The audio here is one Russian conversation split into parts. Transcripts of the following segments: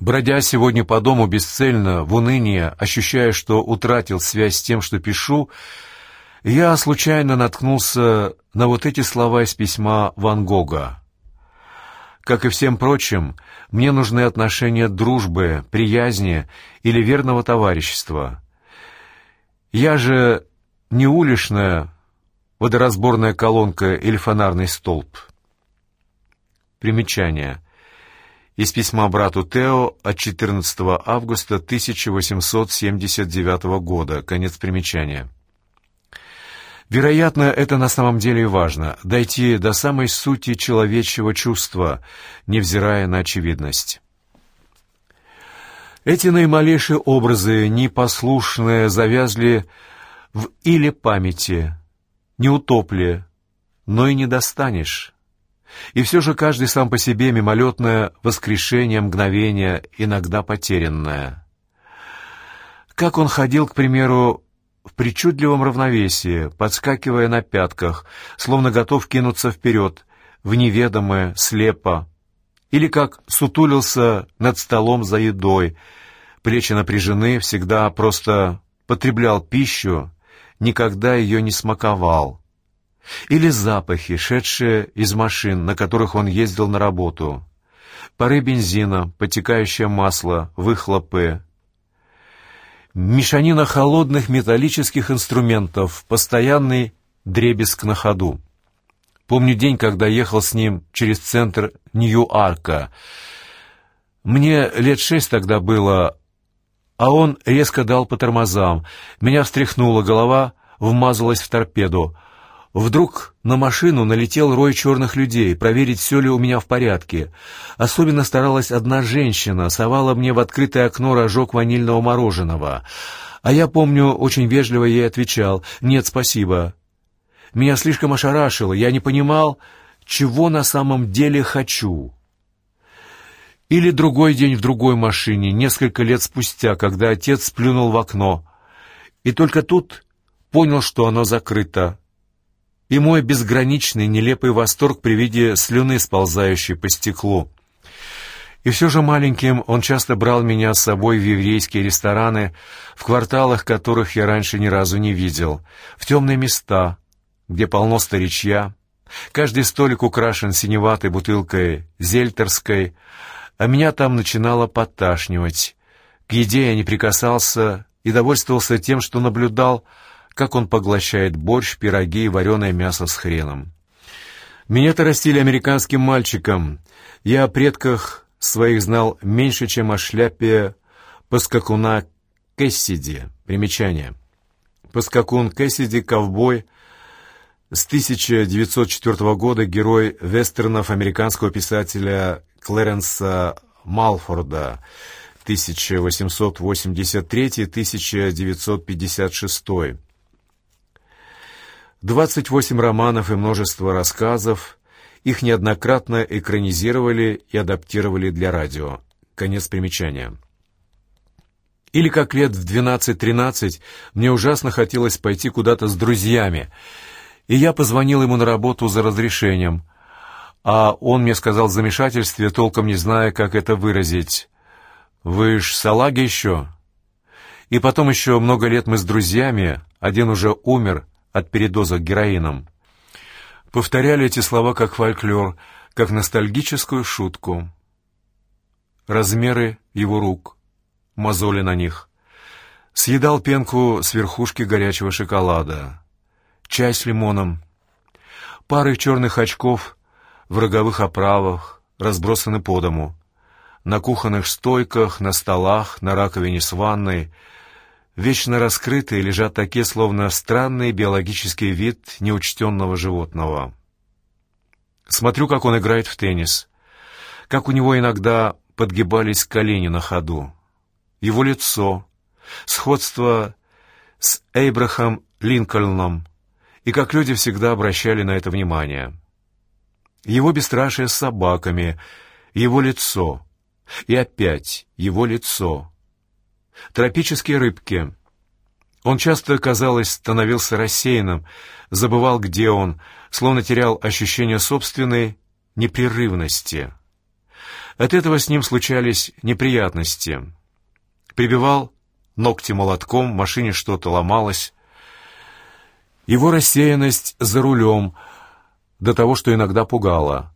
Бродя сегодня по дому бесцельно, в уныние, ощущая, что утратил связь с тем, что пишу, я случайно наткнулся на вот эти слова из письма Ван Гога. Как и всем прочим, мне нужны отношения дружбы, приязни или верного товарищества. Я же не уличная водоразборная колонка или фонарный столб. Примечание. Из письма брату Тео от 14 августа 1879 года. Конец примечания. Вероятно, это на самом деле и важно — дойти до самой сути человечьего чувства, невзирая на очевидность. Эти наималейшие образы, непослушные, завязли в иле памяти, не утопли, но и не достанешь. И все же каждый сам по себе мимолетное воскрешение, мгновение, иногда потерянное. Как он ходил, к примеру, в причудливом равновесии, подскакивая на пятках, словно готов кинуться вперед, в неведомое, слепо, или как сутулился над столом за едой, плечи напряжены, всегда просто потреблял пищу, никогда ее не смаковал. Или запахи, шедшие из машин, на которых он ездил на работу. Пары бензина, потекающее масло, выхлопы. Мешанина холодных металлических инструментов, постоянный дребезг на ходу. Помню день, когда ехал с ним через центр Нью-Арка. Мне лет шесть тогда было, а он резко дал по тормозам. Меня встряхнула голова, вмазалась в торпеду. Вдруг на машину налетел рой черных людей, проверить, все ли у меня в порядке. Особенно старалась одна женщина, совала мне в открытое окно рожок ванильного мороженого. А я, помню, очень вежливо ей отвечал «Нет, спасибо». Меня слишком ошарашило, я не понимал, чего на самом деле хочу. Или другой день в другой машине, несколько лет спустя, когда отец сплюнул в окно. И только тут понял, что оно закрыто и мой безграничный нелепый восторг при виде слюны, сползающей по стеклу. И все же маленьким он часто брал меня с собой в еврейские рестораны, в кварталах которых я раньше ни разу не видел, в темные места, где полно старичья. Каждый столик украшен синеватой бутылкой зельтерской, а меня там начинало поташнивать. К еде я не прикасался и довольствовался тем, что наблюдал, как он поглощает борщ, пироги и вареное мясо с хреном. Меня-то растили американским мальчиком. Я о предках своих знал меньше, чем о шляпе поскакуна Кэссиди. Примечание. Поскакун Кэссиди, ковбой, с 1904 года герой вестернов американского писателя Клэренса Малфорда 1883-1956. 28 романов и множество рассказов. Их неоднократно экранизировали и адаптировали для радио. Конец примечания. Или как лет в 12-13 мне ужасно хотелось пойти куда-то с друзьями, и я позвонил ему на работу за разрешением, а он мне сказал в замешательстве, толком не зная, как это выразить. «Вы ж салаги еще?» И потом еще много лет мы с друзьями, один уже умер, от передоза героином. Повторяли эти слова как фольклор, как ностальгическую шутку. Размеры его рук, мозоли на них. Съедал пенку с верхушки горячего шоколада. Чай с лимоном. Пары черных очков в роговых оправах разбросаны по дому. На кухонных стойках, на столах, на раковине с ванной — вечно раскрытые, лежат такие, словно странный биологический вид неучтенного животного. Смотрю, как он играет в теннис, как у него иногда подгибались колени на ходу. Его лицо, сходство с Эйбрахам Линкольном, и как люди всегда обращали на это внимание. Его бесстрашие с собаками, его лицо, и опять его лицо — Тропические рыбки. Он часто, казалось, становился рассеянным, забывал, где он, словно терял ощущение собственной непрерывности. От этого с ним случались неприятности. Прибивал ногти молотком, в машине что-то ломалось. Его рассеянность за рулем до того, что иногда пугала.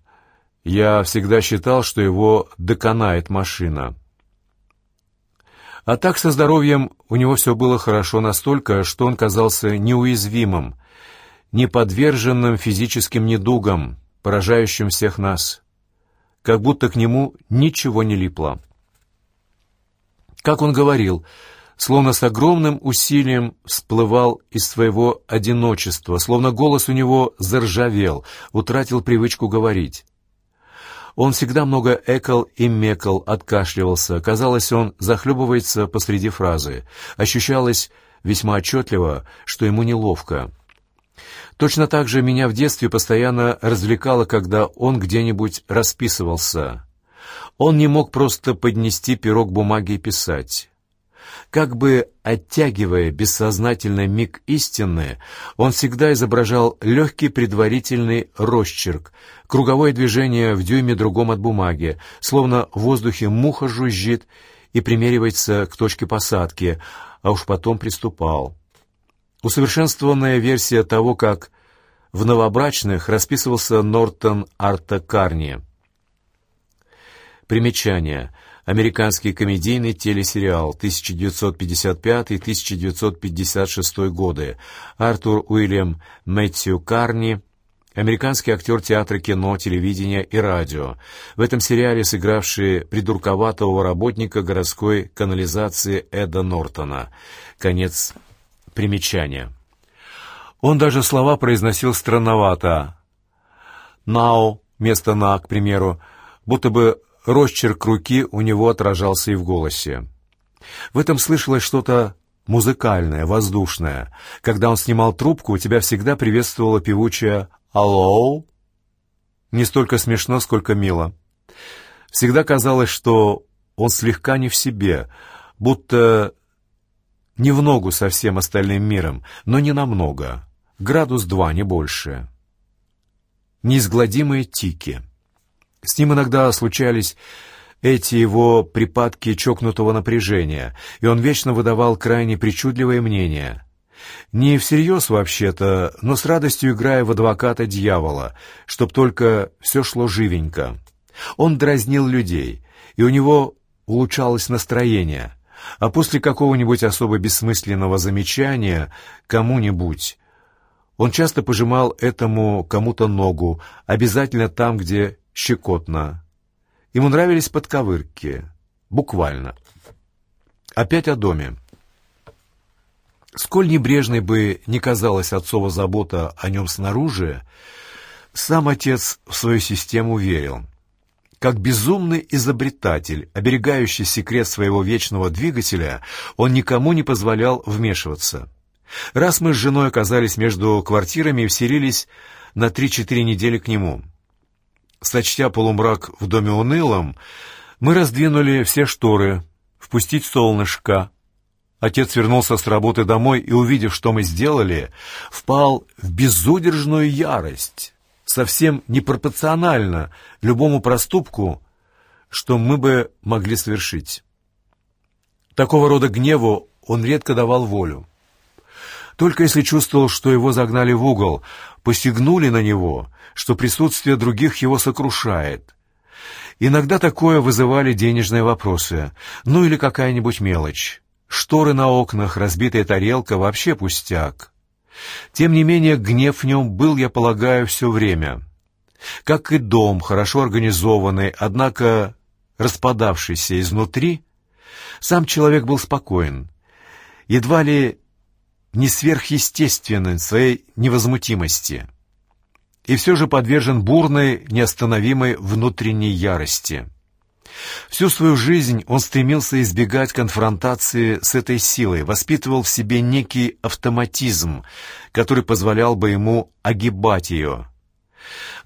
Я всегда считал, что его доконает машина. А так со здоровьем у него все было хорошо настолько, что он казался неуязвимым, неподверженным физическим недугам, поражающим всех нас. Как будто к нему ничего не липло. Как он говорил, словно с огромным усилием всплывал из своего одиночества, словно голос у него заржавел, утратил привычку говорить. Он всегда много экал и мекал, откашливался. Казалось, он захлебывается посреди фразы. Ощущалось весьма отчетливо, что ему неловко. Точно так же меня в детстве постоянно развлекало, когда он где-нибудь расписывался. Он не мог просто поднести пирог бумаги и писать. Как бы оттягивая бессознательный миг истины, он всегда изображал легкий предварительный росчерк, круговое движение в дюйме другом от бумаги, словно в воздухе муха жужжит и примеривается к точке посадки, а уж потом приступал. Усовершенствованная версия того, как в новобрачных расписывался Нортон Арта Карни. Примечание – Американский комедийный телесериал 1955-1956 годы. Артур Уильям Мэтью Карни, американский актер театра, кино, телевидения и радио. В этом сериале сыгравший придурковатого работника городской канализации Эда Нортона. Конец примечания. Он даже слова произносил странновато. «Now» вместо «на», к примеру, будто бы Росчерк руки у него отражался и в голосе. В этом слышалось что-то музыкальное, воздушное. Когда он снимал трубку, у тебя всегда приветствовала певучая «Алло?» Не столько смешно, сколько мило. Всегда казалось, что он слегка не в себе, будто не в ногу со всем остальным миром, но не намного. Градус два, не больше. Неизгладимые тики — с ним иногда случались эти его припадки чокнутого напряжения, и он вечно выдавал крайне причудливые мнения. Не всерьез вообще-то, но с радостью играя в адвоката дьявола, чтоб только все шло живенько. Он дразнил людей, и у него улучшалось настроение, а после какого-нибудь особо бессмысленного замечания кому-нибудь он часто пожимал этому кому-то ногу, обязательно там, где щекотно. Ему нравились подковырки. Буквально. Опять о доме. Сколь небрежной бы ни казалась отцова забота о нем снаружи, сам отец в свою систему верил. Как безумный изобретатель, оберегающий секрет своего вечного двигателя, он никому не позволял вмешиваться. Раз мы с женой оказались между квартирами и вселились на три-четыре недели к нему — Сочтя полумрак в доме унылым, мы раздвинули все шторы, впустить солнышко. Отец вернулся с работы домой и, увидев, что мы сделали, впал в безудержную ярость, совсем непропорционально любому проступку, что мы бы могли совершить. Такого рода гневу он редко давал волю. Только если чувствовал, что его загнали в угол, посягнули на него, что присутствие других его сокрушает. Иногда такое вызывали денежные вопросы, ну или какая-нибудь мелочь. Шторы на окнах, разбитая тарелка — вообще пустяк. Тем не менее, гнев в нем был, я полагаю, все время. Как и дом, хорошо организованный, однако распадавшийся изнутри, сам человек был спокоен. Едва ли не сверхъестественен своей невозмутимости и все же подвержен бурной, неостановимой внутренней ярости. Всю свою жизнь он стремился избегать конфронтации с этой силой, воспитывал в себе некий автоматизм, который позволял бы ему огибать ее.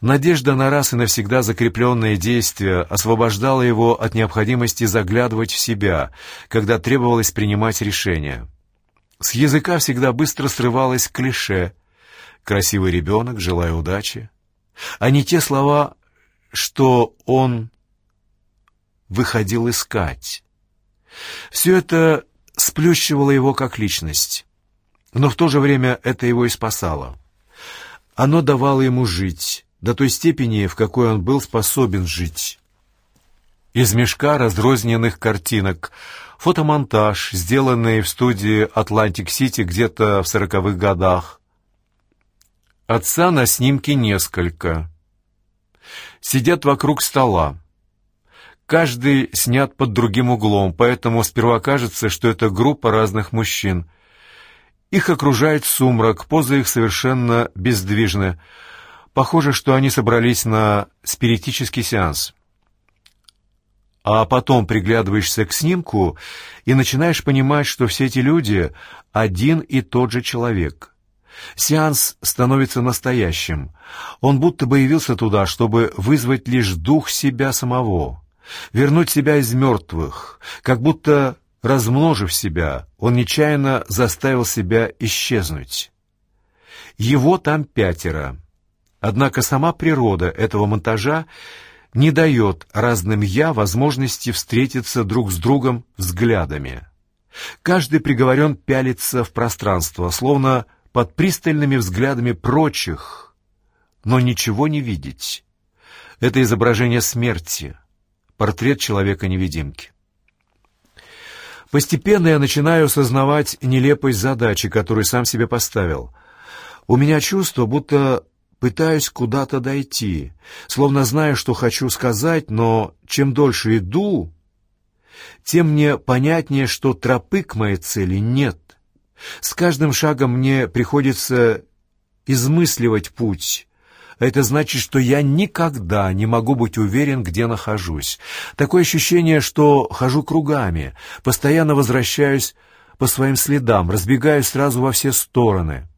Надежда на раз и навсегда закрепленное действие освобождала его от необходимости заглядывать в себя, когда требовалось принимать решения. С языка всегда быстро срывалось клише «красивый ребенок, желаю удачи», а не те слова, что он выходил искать. Все это сплющивало его как личность, но в то же время это его и спасало. Оно давало ему жить, до той степени, в какой он был способен жить. Из мешка разрозненных картинок, фотомонтаж, сделанный в студии «Атлантик-Сити» где-то в сороковых годах. Отца на снимке несколько. Сидят вокруг стола. Каждый снят под другим углом, поэтому сперва кажется, что это группа разных мужчин. Их окружает сумрак, позы их совершенно бездвижны. Похоже, что они собрались на спиритический сеанс. А потом приглядываешься к снимку и начинаешь понимать, что все эти люди — один и тот же человек. Сеанс становится настоящим. Он будто бы явился туда, чтобы вызвать лишь дух себя самого вернуть себя из мертвых, как будто, размножив себя, он нечаянно заставил себя исчезнуть. Его там пятеро. Однако сама природа этого монтажа не дает разным «я» возможности встретиться друг с другом взглядами. Каждый приговорен пялиться в пространство, словно под пристальными взглядами прочих, но ничего не видеть. Это изображение смерти — портрет человека-невидимки. Постепенно я начинаю осознавать нелепость задачи, которую сам себе поставил. У меня чувство, будто пытаюсь куда-то дойти, словно знаю, что хочу сказать, но чем дольше иду, тем мне понятнее, что тропы к моей цели нет. С каждым шагом мне приходится измысливать путь, это значит, что я никогда не могу быть уверен, где нахожусь. Такое ощущение, что хожу кругами, постоянно возвращаюсь по своим следам, разбегаюсь сразу во все стороны.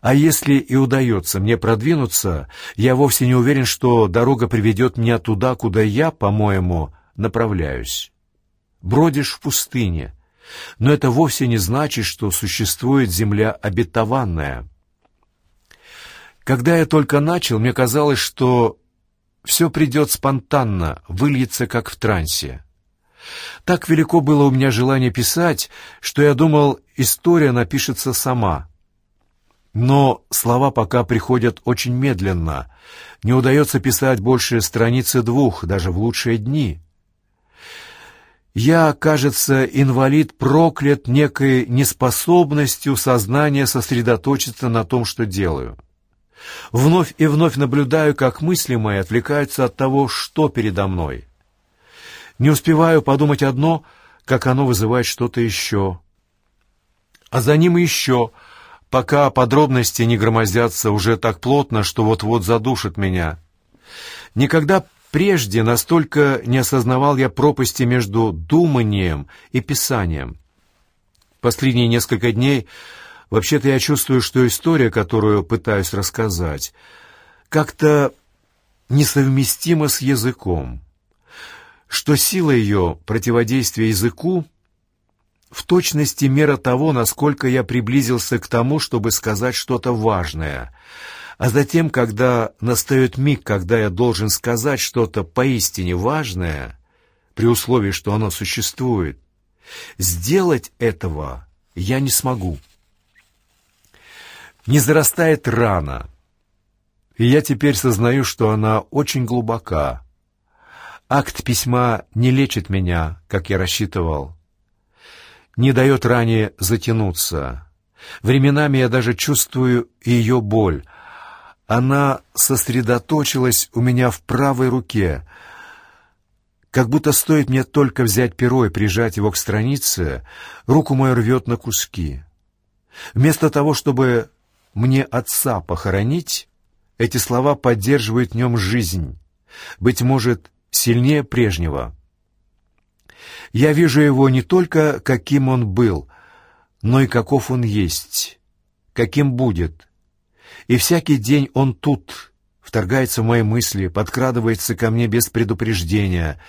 А если и удается мне продвинуться, я вовсе не уверен, что дорога приведет меня туда, куда я, по-моему, направляюсь. Бродишь в пустыне, но это вовсе не значит, что существует земля обетованная. Когда я только начал, мне казалось, что все придет спонтанно, выльется как в трансе. Так велико было у меня желание писать, что я думал, история напишется сама. Но слова пока приходят очень медленно. Не удается писать больше страницы двух, даже в лучшие дни. Я, кажется, инвалид проклят некой неспособностью сознания сосредоточиться на том, что делаю. Вновь и вновь наблюдаю, как мысли мои отвлекаются от того, что передо мной. Не успеваю подумать одно, как оно вызывает что-то еще. А за ним еще, пока подробности не громоздятся уже так плотно, что вот-вот задушат меня. Никогда прежде настолько не осознавал я пропасти между думанием и писанием. Последние несколько дней Вообще-то я чувствую, что история, которую пытаюсь рассказать, как-то несовместима с языком, что сила ее противодействия языку в точности мера того, насколько я приблизился к тому, чтобы сказать что-то важное, а затем, когда настает миг, когда я должен сказать что-то поистине важное, при условии, что оно существует, сделать этого я не смогу не зарастает рана. И я теперь сознаю, что она очень глубока. Акт письма не лечит меня, как я рассчитывал. Не дает ране затянуться. Временами я даже чувствую ее боль. Она сосредоточилась у меня в правой руке, как будто стоит мне только взять перо и прижать его к странице, руку мою рвет на куски. Вместо того, чтобы мне отца похоронить, эти слова поддерживают в нем жизнь, быть может, сильнее прежнего. Я вижу его не только каким он был, но и каков он есть, каким будет. И всякий день он тут, вторгается в мои мысли, подкрадывается ко мне без предупреждения,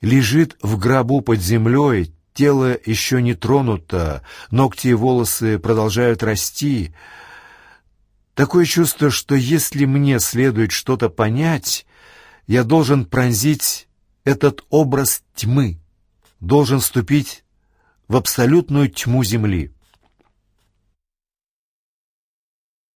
лежит в гробу под землей, тело еще не тронуто, ногти и волосы продолжают расти — Такое чувство, что если мне следует что-то понять, я должен пронзить этот образ тьмы должен вступить в абсолютную тьму Земли.